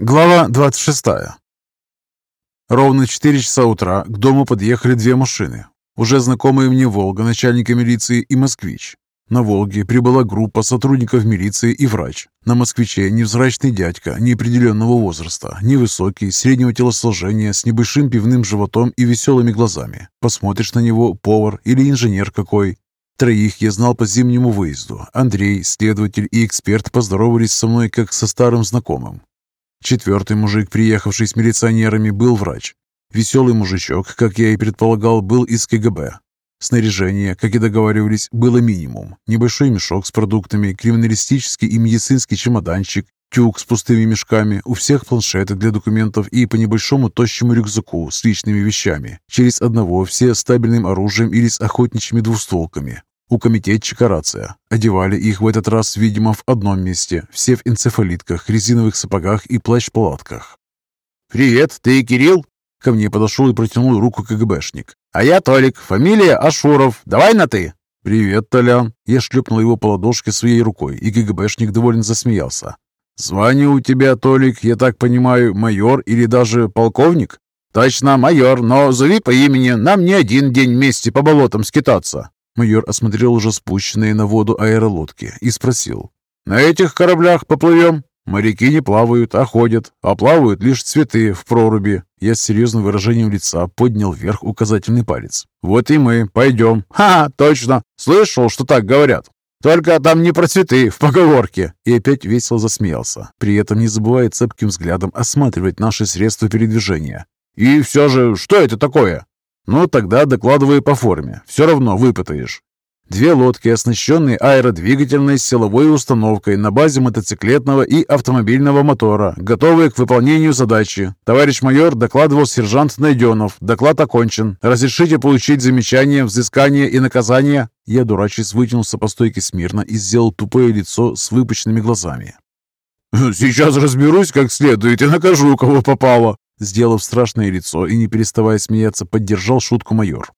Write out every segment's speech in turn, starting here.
Глава 26. Ровно в 4 часа утра к дому подъехали две машины. Уже знакомые мне «Волга» начальника милиции и «Москвич». На «Волге» прибыла группа сотрудников милиции и врач. На «Москвиче» невзрачный дядька неопределенного возраста, невысокий, среднего телосложения, с небольшим пивным животом и веселыми глазами. Посмотришь на него, повар или инженер какой. Троих я знал по зимнему выезду. Андрей, следователь и эксперт поздоровались со мной как со старым знакомым. Четвертый мужик, приехавший с милиционерами, был врач. Веселый мужичок, как я и предполагал, был из КГБ. Снаряжение, как и договаривались, было минимум. Небольшой мешок с продуктами, криминалистический и медицинский чемоданчик, тюк с пустыми мешками, у всех планшеты для документов и по небольшому тощему рюкзаку с личными вещами. Через одного все с стабильным оружием или с охотничьими двустволками. У комитетчика рация. Одевали их в этот раз, видимо, в одном месте. Все в энцефалитках, резиновых сапогах и плащ-палатках. «Привет, ты Кирилл?» Ко мне подошел и протянул руку КГБшник. «А я Толик, фамилия Ашуров. Давай на «ты». «Привет, Толян!» Я шлепнул его по ладошке своей рукой, и КГБшник довольно засмеялся. «Звание у тебя, Толик, я так понимаю, майор или даже полковник?» «Точно, майор, но зови по имени, нам не один день вместе по болотам скитаться». Майор осмотрел уже спущенные на воду аэролодки и спросил. «На этих кораблях поплывем?» Моряки не плавают, а ходят, а плавают лишь цветы в проруби. Я с серьезным выражением лица поднял вверх указательный палец. Вот и мы пойдем. Ха, точно. Слышал, что так говорят. Только там не про цветы, в поговорке. И опять весело засмеялся, при этом не забывая цепким взглядом осматривать наши средства передвижения. И все же, что это такое? Ну, тогда докладывай по форме. Все равно выпытаешь. Две лодки, оснащенные аэродвигательной силовой установкой на базе мотоциклетного и автомобильного мотора, готовые к выполнению задачи. Товарищ майор докладывал сержант Найденов. Доклад окончен. Разрешите получить замечания, взыскания и наказания? Я, дурачись, вытянулся по стойке смирно и сделал тупое лицо с выпученными глазами. «Сейчас разберусь как следует и накажу, кого попало», Сделав страшное лицо и не переставая смеяться, поддержал шутку майор.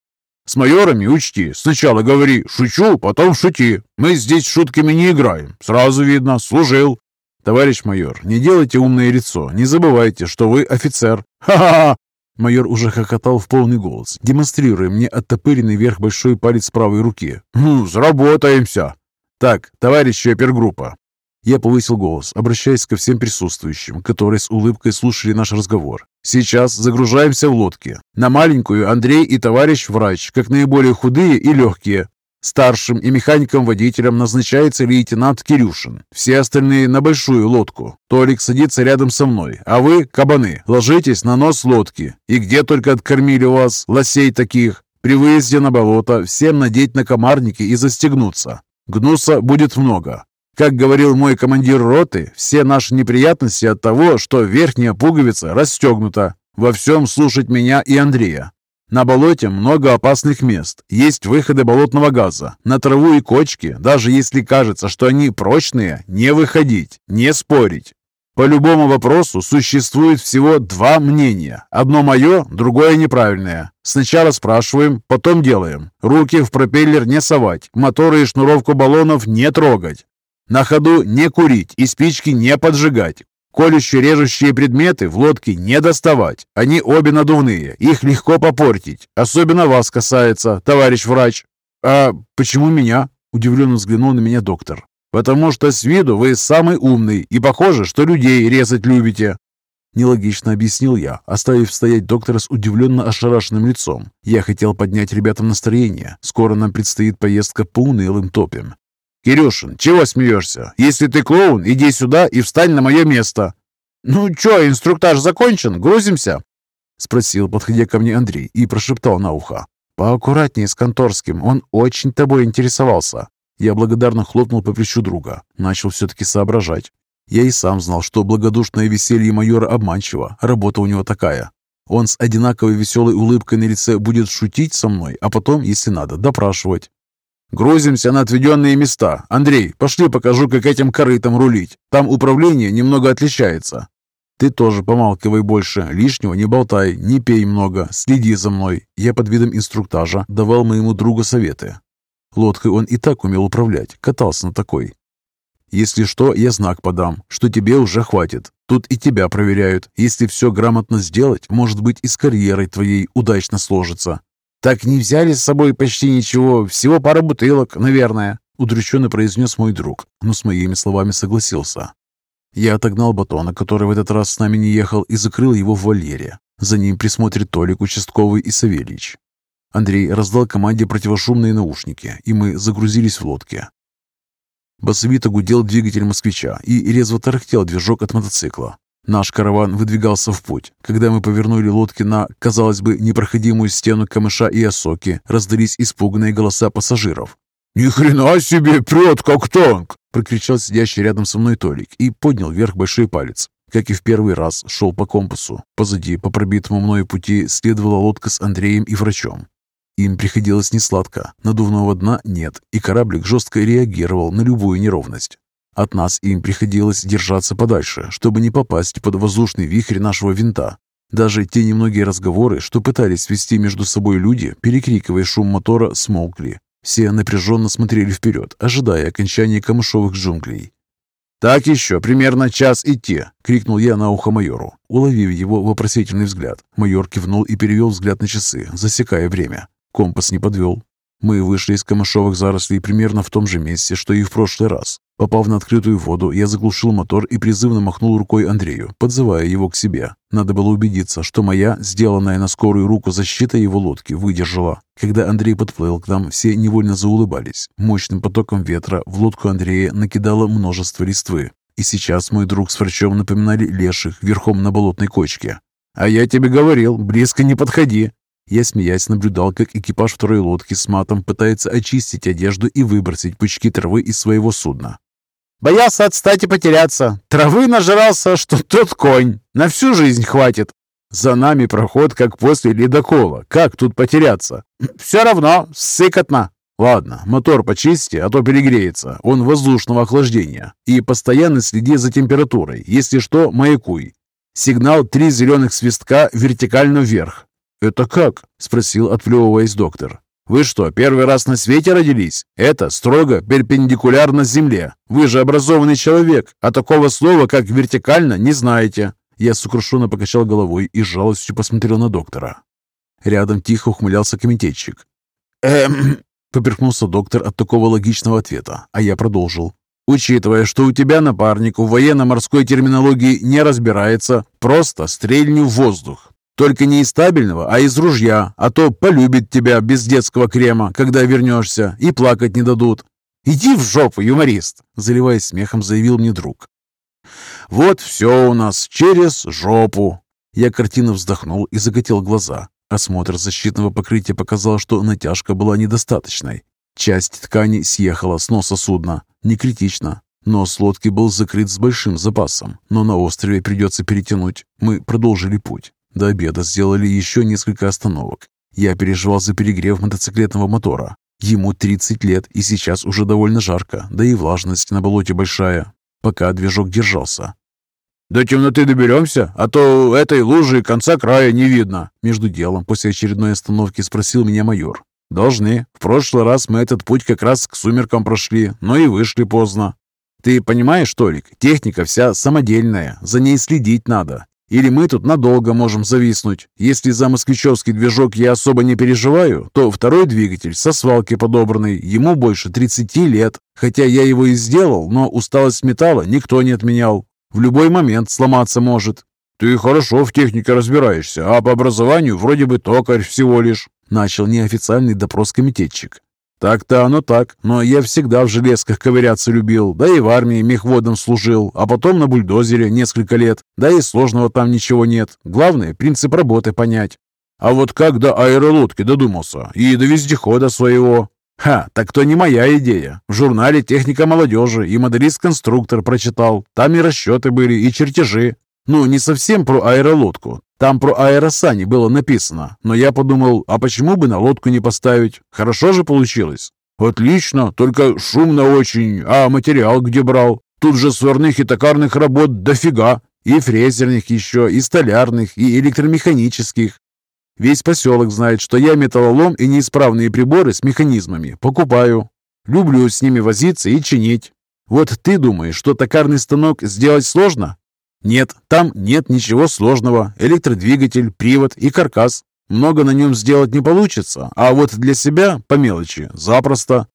«С майорами учти. Сначала говори «шучу», потом «шути». Мы здесь шутками не играем. Сразу видно, служил». «Товарищ майор, не делайте умное лицо. Не забывайте, что вы офицер». «Ха-ха-ха!» Майор уже хохотал в полный голос, демонстрируя мне оттопыренный вверх большой палец правой руки. «Ну, сработаемся!» «Так, товарищи опергруппа, я повысил голос, обращаясь ко всем присутствующим, которые с улыбкой слушали наш разговор. «Сейчас загружаемся в лодки. На маленькую Андрей и товарищ врач, как наиболее худые и легкие. Старшим и механиком-водителем назначается лейтенант Кирюшин. Все остальные на большую лодку. Толик садится рядом со мной, а вы, кабаны, ложитесь на нос лодки. И где только откормили вас, лосей таких. При выезде на болото всем надеть на комарники и застегнуться. Гнуса будет много. Как говорил мой командир роты, все наши неприятности от того, что верхняя пуговица расстегнута. Во всем слушать меня и Андрея. На болоте много опасных мест. Есть выходы болотного газа. На траву и кочки, даже если кажется, что они прочные, не выходить, не спорить. По любому вопросу существует всего два мнения. Одно мое, другое неправильное. Сначала спрашиваем, потом делаем. Руки в пропеллер не совать, моторы и шнуровку баллонов не трогать. На ходу не курить и спички не поджигать. Колющие-режущие предметы в лодке не доставать. Они обе надувные, их легко попортить. Особенно вас касается, товарищ врач. А почему меня? Удивленно взглянул на меня доктор. Потому что с виду вы самый умный и похоже, что людей резать любите. Нелогично объяснил я, оставив стоять доктора с удивленно ошарашенным лицом. Я хотел поднять ребятам настроение. Скоро нам предстоит поездка по унылым топям. «Кирюшин, чего смеешься? Если ты клоун, иди сюда и встань на мое место». «Ну чё, инструктаж закончен? Грузимся?» Спросил, подходя ко мне Андрей, и прошептал на ухо. «Поаккуратнее с Конторским, он очень тобой интересовался». Я благодарно хлопнул по плечу друга. Начал все-таки соображать. Я и сам знал, что благодушное веселье майора обманчиво, работа у него такая. Он с одинаковой веселой улыбкой на лице будет шутить со мной, а потом, если надо, допрашивать. «Грузимся на отведенные места. Андрей, пошли покажу, как этим корытом рулить. Там управление немного отличается». «Ты тоже помалкивай больше, лишнего не болтай, не пей много, следи за мной». Я под видом инструктажа давал моему другу советы. Лодкой он и так умел управлять, катался на такой. Если что, я знак подам, что тебе уже хватит. Тут и тебя проверяют. Если все грамотно сделать, может быть и с карьерой твоей удачно сложится». «Так не взяли с собой почти ничего, всего пара бутылок, наверное», удрученно произнес мой друг, но с моими словами согласился. Я отогнал батона, который в этот раз с нами не ехал, и закрыл его в вольере. За ним присмотрит Толик, участковый и Савельич. Андрей раздал команде противошумные наушники, и мы загрузились в лодке. Басовито гудел двигатель москвича и резво тарахтел движок от мотоцикла. Наш караван выдвигался в путь. Когда мы повернули лодки на, казалось бы, непроходимую стену камыша и осоки, раздались испуганные голоса пассажиров. «Ни хрена себе, прет как танк!» — прокричал сидящий рядом со мной Толик и поднял вверх большой палец. Как и в первый раз, шел по компасу. Позади, по пробитому мною пути, следовала лодка с Андреем и врачом. Им приходилось несладко, надувного дна нет, и кораблик жестко реагировал на любую неровность. От нас им приходилось держаться подальше, чтобы не попасть под воздушный вихрь нашего винта. Даже те немногие разговоры, что пытались вести между собой люди, перекрикивая шум мотора, смолкли. Все напряженно смотрели вперед, ожидая окончания камышовых джунглей. «Так еще примерно час идти!» — крикнул я на ухо майору. Уловив его вопросительный взгляд, майор кивнул и перевел взгляд на часы, засекая время. Компас не подвел. Мы вышли из камышовых зарослей примерно в том же месте, что и в прошлый раз. Попав на открытую воду, я заглушил мотор и призывно махнул рукой Андрею, подзывая его к себе. Надо было убедиться, что моя, сделанная на скорую руку защита его лодки, выдержала. Когда Андрей подплыл к нам, все невольно заулыбались. Мощным потоком ветра в лодку Андрея накидало множество листвы. И сейчас мой друг с врачом напоминали леших верхом на болотной кочке. «А я тебе говорил, близко не подходи!» Я, смеясь, наблюдал, как экипаж второй лодки с матом пытается очистить одежду и выбросить пучки травы из своего судна. Боялся отстать и потеряться. Травы нажрался, что тот конь. На всю жизнь хватит. За нами проход, как после ледокола. Как тут потеряться? Все равно, сыкотно. Ладно, мотор почисти, а то перегреется. Он воздушного охлаждения. И постоянно следи за температурой. Если что, маякуй. Сигнал три зеленых свистка вертикально вверх. «Это как?» – спросил, отплевываясь доктор. Вы что, первый раз на свете родились? Это строго перпендикулярно Земле. Вы же образованный человек, а такого слова, как вертикально, не знаете». Я сокрушенно покачал головой и жалостью посмотрел на доктора. Рядом тихо ухмылялся комитетчик. «Эм...» — поперхнулся доктор от такого логичного ответа, а я продолжил. «Учитывая, что у тебя напарник в военно-морской терминологии не разбирается, просто стрельни в воздух. Только не из стабильного, а из ружья, а то полюбит тебя без детского крема, когда вернешься, и плакать не дадут. Иди в жопу, юморист!» Заливаясь смехом, заявил мне друг. «Вот все у нас через жопу!» Я картина вздохнул и закатил глаза. Осмотр защитного покрытия показал, что натяжка была недостаточной. Часть ткани съехала с носа судна. Не критично. Нос лодки был закрыт с большим запасом, но на острове придется перетянуть. Мы продолжили путь. До обеда сделали еще несколько остановок. Я переживал за перегрев мотоциклетного мотора. Ему 30 лет, и сейчас уже довольно жарко, да и влажность на болоте большая, пока движок держался. «До темноты доберемся, а то этой лужи конца края не видно», между делом после очередной остановки спросил меня майор. «Должны. В прошлый раз мы этот путь как раз к сумеркам прошли, но и вышли поздно. Ты понимаешь, Толик, техника вся самодельная, за ней следить надо. Или мы тут надолго можем зависнуть. Если за москвичевский движок я особо не переживаю, то второй двигатель со свалки подобранный, ему больше 30 лет. Хотя я его и сделал, но усталость металла никто не отменял. В любой момент сломаться может. Ты хорошо в технике разбираешься, а по образованию вроде бы токарь всего лишь. Начал неофициальный допрос комитетчик. «Так-то оно так, но я всегда в железках ковыряться любил, да и в армии мехводом служил, а потом на бульдозере несколько лет, да и сложного там ничего нет. Главное, принцип работы понять. А вот как до аэролодки додумался и до вездехода своего?» «Ха, так то не моя идея. В журнале «Техника молодежи» и моделист-конструктор прочитал. Там и расчеты были, и чертежи. Ну, не совсем про аэролодку. Там про аэросани было написано, но я подумал, а почему бы на лодку не поставить? Хорошо же получилось. Отлично, только шумно очень, а материал где брал? Тут же сварных и токарных работ дофига. И фрезерных еще, и столярных, и электромеханических. Весь поселок знает, что я металлолом и неисправные приборы с механизмами покупаю. Люблю с ними возиться и чинить. Вот ты думаешь, что токарный станок сделать сложно? Нет, там нет ничего сложного. Электродвигатель, привод и каркас. Много на нем сделать не получится, а вот для себя, по мелочи, запросто.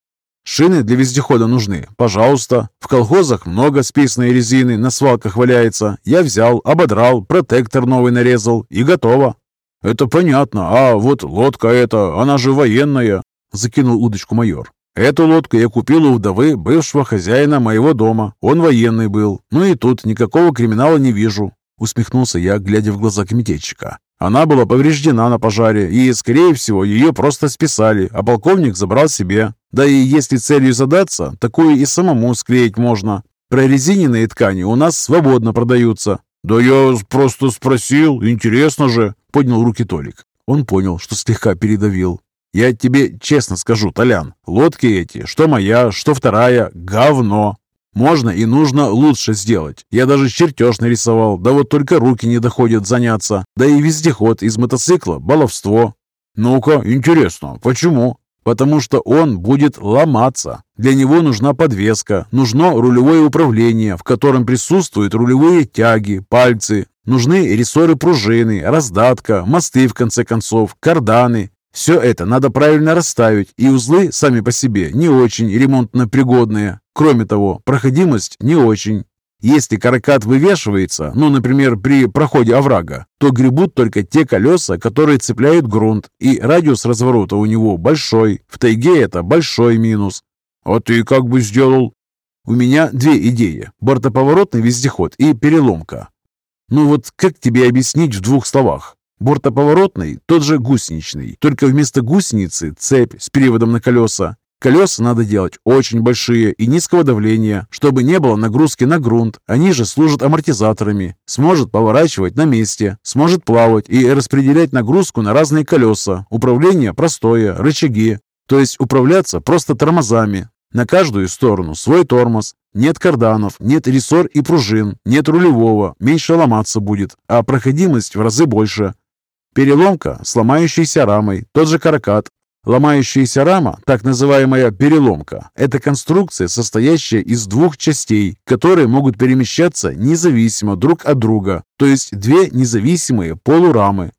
Шины для вездехода нужны? Пожалуйста. В колхозах много списанной резины, на свалках валяется. Я взял, ободрал, протектор новый нарезал и готово. Это понятно. А вот лодка эта, она же военная, закинул удочку майор. Эту лодку я купил у вдовы бывшего хозяина моего дома. Он военный был. Ну и тут никакого криминала не вижу. Усмехнулся я, глядя в глаза комитетчика. Она была повреждена на пожаре, и, скорее всего, ее просто списали, а полковник забрал себе. Да и если целью задаться, такую и самому склеить можно. Прорезиненные ткани у нас свободно продаются. «Да я просто спросил, интересно же», — поднял руки Толик. Он понял, что слегка передавил. Я тебе честно скажу, Толян, лодки эти, что моя, что вторая, говно. Можно и нужно лучше сделать. Я даже чертеж нарисовал, да вот только руки не доходят заняться. Да и вездеход из мотоцикла – баловство. Ну-ка, интересно, почему? Потому что он будет ломаться. Для него нужна подвеска, нужно рулевое управление, в котором присутствуют рулевые тяги, пальцы, нужны рессоры пружины, раздатка, мосты в конце концов, карданы, все это надо правильно расставить, и узлы сами по себе не очень ремонтно пригодные. Кроме того, проходимость не очень. Если каракат вывешивается, ну, например, при проходе оврага, то гребут только те колеса, которые цепляют грунт, и радиус разворота у него большой. В тайге это большой минус. А ты как бы сделал? У меня две идеи. Бортоповоротный вездеход и переломка. Ну вот как тебе объяснить в двух словах? Бортоповоротный – тот же гусеничный, только вместо гусеницы – цепь с приводом на колеса. Колеса надо делать очень большие и низкого давления, чтобы не было нагрузки на грунт. Они же служат амортизаторами. Сможет поворачивать на месте, сможет плавать и распределять нагрузку на разные колеса. Управление простое, рычаги. То есть управляться просто тормозами. На каждую сторону свой тормоз. Нет карданов, нет рессор и пружин, нет рулевого, меньше ломаться будет, а проходимость в разы больше. Переломка с рамой, тот же каракат. Ломающаяся рама, так называемая переломка, это конструкция, состоящая из двух частей, которые могут перемещаться независимо друг от друга, то есть две независимые полурамы.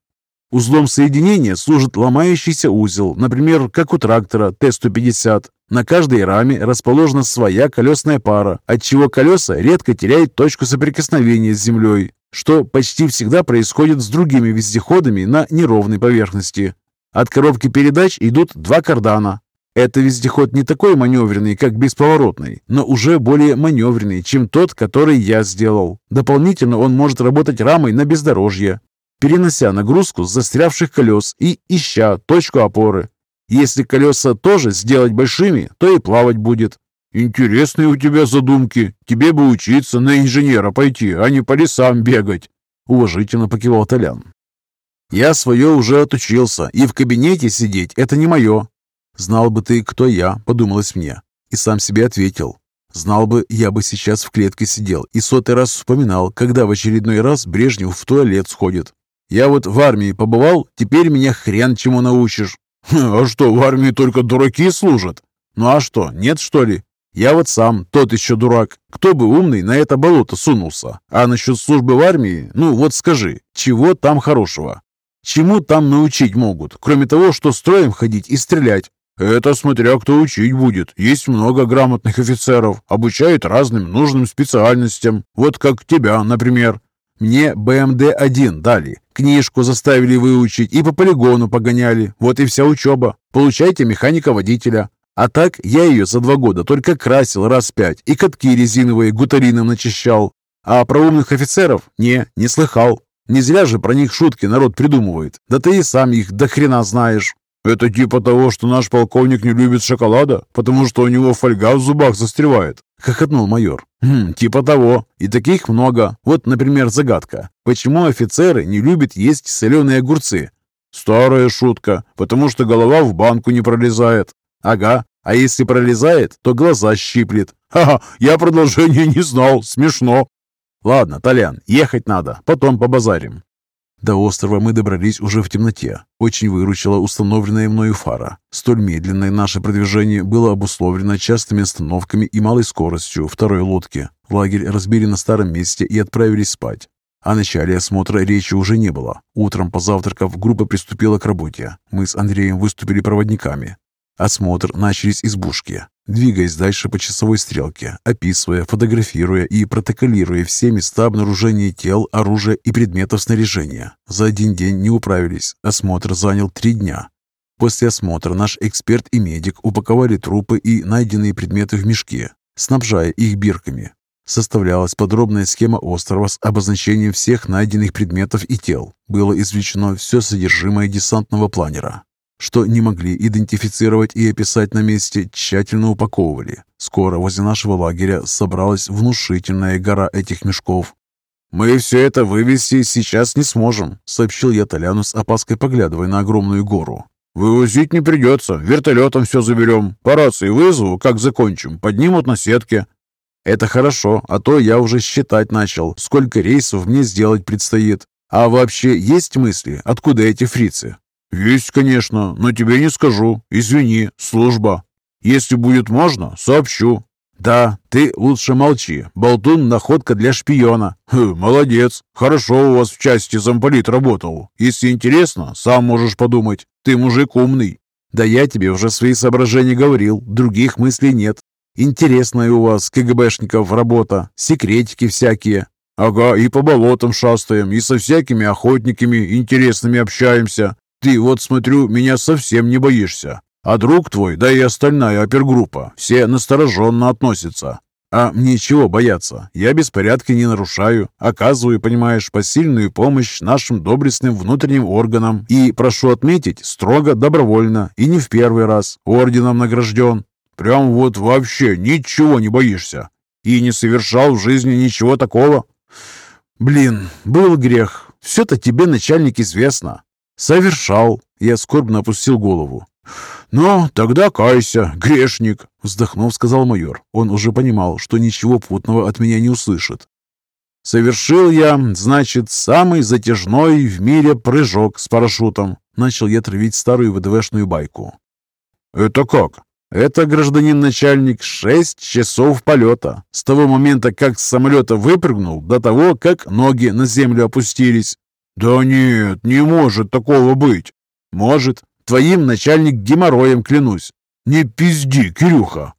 Узлом соединения служит ломающийся узел, например, как у трактора Т-150. На каждой раме расположена своя колесная пара, отчего колеса редко теряют точку соприкосновения с землей что почти всегда происходит с другими вездеходами на неровной поверхности. От коробки передач идут два кардана. Это вездеход не такой маневренный, как бесповоротный, но уже более маневренный, чем тот, который я сделал. Дополнительно он может работать рамой на бездорожье, перенося нагрузку с застрявших колес и ища точку опоры. Если колеса тоже сделать большими, то и плавать будет. «Интересные у тебя задумки. Тебе бы учиться на инженера пойти, а не по лесам бегать», — уважительно покивал Толян. «Я свое уже отучился, и в кабинете сидеть — это не мое». «Знал бы ты, кто я», — подумалось мне, и сам себе ответил. Знал бы, я бы сейчас в клетке сидел и сотый раз вспоминал, когда в очередной раз Брежнев в туалет сходит. Я вот в армии побывал, теперь меня хрен чему научишь. А что, в армии только дураки служат? Ну а что, нет что ли? Я вот сам тот еще дурак. Кто бы умный на это болото сунулся? А насчет службы в армии, ну вот скажи, чего там хорошего? Чему там научить могут, кроме того, что строем ходить и стрелять? Это смотря кто учить будет. Есть много грамотных офицеров, обучают разным нужным специальностям. Вот как тебя, например. Мне БМД-1 дали, книжку заставили выучить и по полигону погоняли. Вот и вся учеба. Получайте механика-водителя. А так я ее за два года только красил раз пять и катки резиновые гутарином начищал. А про умных офицеров не, не слыхал. Не зря же про них шутки народ придумывает. Да ты и сам их до хрена знаешь. Это типа того, что наш полковник не любит шоколада, потому что у него фольга в зубах застревает. Хохотнул майор. Хм, типа того. И таких много. Вот, например, загадка. Почему офицеры не любят есть соленые огурцы? Старая шутка, потому что голова в банку не пролезает. Ага, а если пролезает, то глаза щиплет. Ха-ха, я продолжения не знал, смешно. Ладно, Толян, ехать надо, потом побазарим. До острова мы добрались уже в темноте. Очень выручила установленная мною фара. Столь медленное наше продвижение было обусловлено частыми остановками и малой скоростью второй лодки. Лагерь разбили на старом месте и отправились спать. О начале осмотра речи уже не было. Утром, позавтракав, группа приступила к работе. Мы с Андреем выступили проводниками. Осмотр начали с избушки, двигаясь дальше по часовой стрелке, описывая, фотографируя и протоколируя все места обнаружения тел, оружия и предметов снаряжения. За один день не управились. Осмотр занял три дня. После осмотра наш эксперт и медик упаковали трупы и найденные предметы в мешки, снабжая их бирками. Составлялась подробная схема острова с обозначением всех найденных предметов и тел. Было извлечено все содержимое десантного планера, что не могли идентифицировать и описать на месте, тщательно упаковывали. Скоро возле нашего лагеря собралась внушительная гора этих мешков. «Мы все это вывести сейчас не сможем», — сообщил я Толяну с опаской, поглядывая на огромную гору. «Вывозить не придется. Вертолетом все заберем. По рации вызову, как закончим. Поднимут на сетке». «Это хорошо, а то я уже считать начал, сколько рейсов мне сделать предстоит. А вообще есть мысли, откуда эти фрицы?» «Есть, конечно, но тебе не скажу. Извини, служба. Если будет можно, сообщу». «Да, ты лучше молчи. Болтун – находка для шпиона». Хм, «Молодец. Хорошо у вас в части замполит работал. Если интересно, сам можешь подумать. Ты мужик умный». «Да я тебе уже свои соображения говорил. Других мыслей нет. Интересная у вас, КГБшников, работа. Секретики всякие». «Ага, и по болотам шастаем, и со всякими охотниками интересными общаемся. Ты вот, смотрю, меня совсем не боишься. А друг твой, да и остальная опергруппа, все настороженно относятся. А мне чего бояться? Я беспорядки не нарушаю, оказываю, понимаешь, посильную помощь нашим доблестным внутренним органам и, прошу отметить, строго добровольно и не в первый раз орденом награжден. Прям вот вообще ничего не боишься и не совершал в жизни ничего такого. Блин, был грех. Все-то тебе, начальник, известно. «Совершал!» Я скорбно опустил голову. «Ну, тогда кайся, грешник!» Вздохнув, сказал майор. Он уже понимал, что ничего путного от меня не услышит. «Совершил я, значит, самый затяжной в мире прыжок с парашютом!» Начал я травить старую ВДВшную байку. «Это как?» «Это, гражданин начальник, шесть часов полета. С того момента, как с самолета выпрыгнул, до того, как ноги на землю опустились. «Да нет, не может такого быть!» «Может. Твоим начальник геморроем клянусь». «Не пизди, Кирюха!»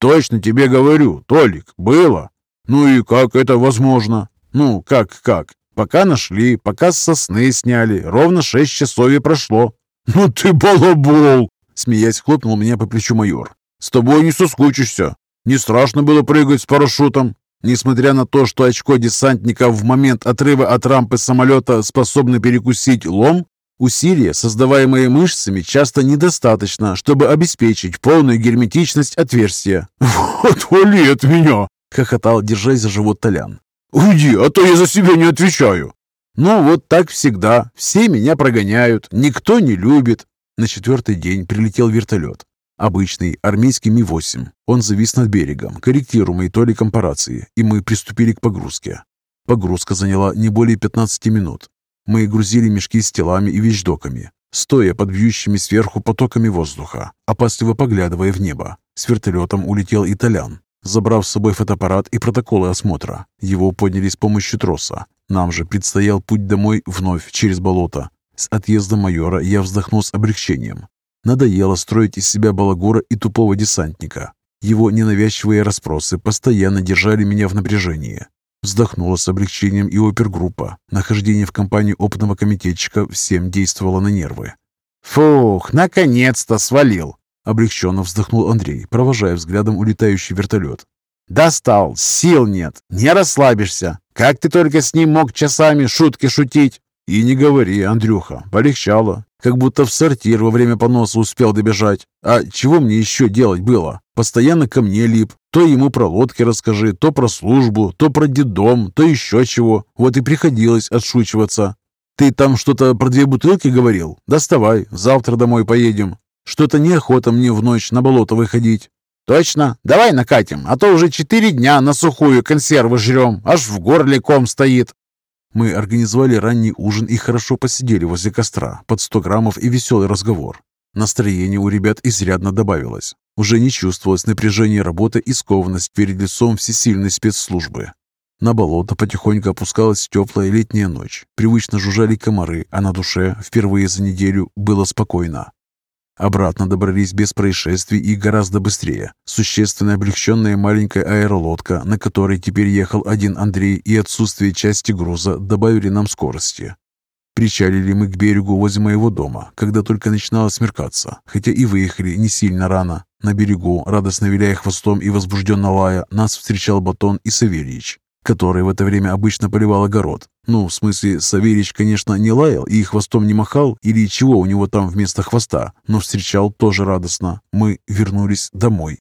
«Точно тебе говорю, Толик, было!» «Ну и как это возможно?» «Ну, как-как? Пока нашли, пока сосны сняли, ровно шесть часов и прошло». «Ну ты балабол!» Смеясь, хлопнул меня по плечу майор. «С тобой не соскучишься. Не страшно было прыгать с парашютом. Несмотря на то, что очко десантника в момент отрыва от рампы самолета способны перекусить лом, усилия, создаваемые мышцами, часто недостаточно, чтобы обеспечить полную герметичность отверстия. «Вот вали от меня!» — хохотал, держась за живот Толян. «Уйди, а то я за себя не отвечаю!» «Ну, вот так всегда. Все меня прогоняют, никто не любит». На четвертый день прилетел вертолет. Обычный армейский Ми-8. Он завис над берегом, корректируемый толиком по рации, и мы приступили к погрузке. Погрузка заняла не более 15 минут. Мы грузили мешки с телами и вещдоками, стоя под бьющими сверху потоками воздуха, опасливо поглядывая в небо. С вертолетом улетел итальян, забрав с собой фотоаппарат и протоколы осмотра. Его подняли с помощью троса. Нам же предстоял путь домой вновь через болото. С отъездом майора я вздохнул с облегчением. Надоело строить из себя балагура и тупого десантника. Его ненавязчивые расспросы постоянно держали меня в напряжении. Вздохнула с облегчением и опергруппа. Нахождение в компании опытного комитетчика всем действовало на нервы. «Фух, наконец-то свалил!» Облегченно вздохнул Андрей, провожая взглядом улетающий вертолет. «Достал! Сил нет! Не расслабишься! Как ты только с ним мог часами шутки шутить!» «И не говори, Андрюха, полегчало. Как будто в сортир во время поноса успел добежать. А чего мне еще делать было? Постоянно ко мне лип. То ему про лодки расскажи, то про службу, то про дедом, то еще чего. Вот и приходилось отшучиваться. Ты там что-то про две бутылки говорил? Доставай, завтра домой поедем. Что-то неохота мне в ночь на болото выходить. Точно? Давай накатим, а то уже четыре дня на сухую консервы жрем, аж в горле ком стоит. Мы организовали ранний ужин и хорошо посидели возле костра, под 100 граммов и веселый разговор. Настроение у ребят изрядно добавилось. Уже не чувствовалось напряжение работы и скованность перед лицом всесильной спецслужбы. На болото потихоньку опускалась теплая летняя ночь. Привычно жужжали комары, а на душе впервые за неделю было спокойно. Обратно добрались без происшествий и гораздо быстрее. Существенно облегченная маленькая аэролодка, на которой теперь ехал один Андрей и отсутствие части груза добавили нам скорости. Причалили мы к берегу возле моего дома, когда только начинало смеркаться, хотя и выехали не сильно рано. На берегу, радостно виляя хвостом и возбужденно лая, нас встречал Батон и Савельич, который в это время обычно поливал огород. Ну, в смысле, Савельич, конечно, не лаял и хвостом не махал, или чего у него там вместо хвоста, но встречал тоже радостно. Мы вернулись домой.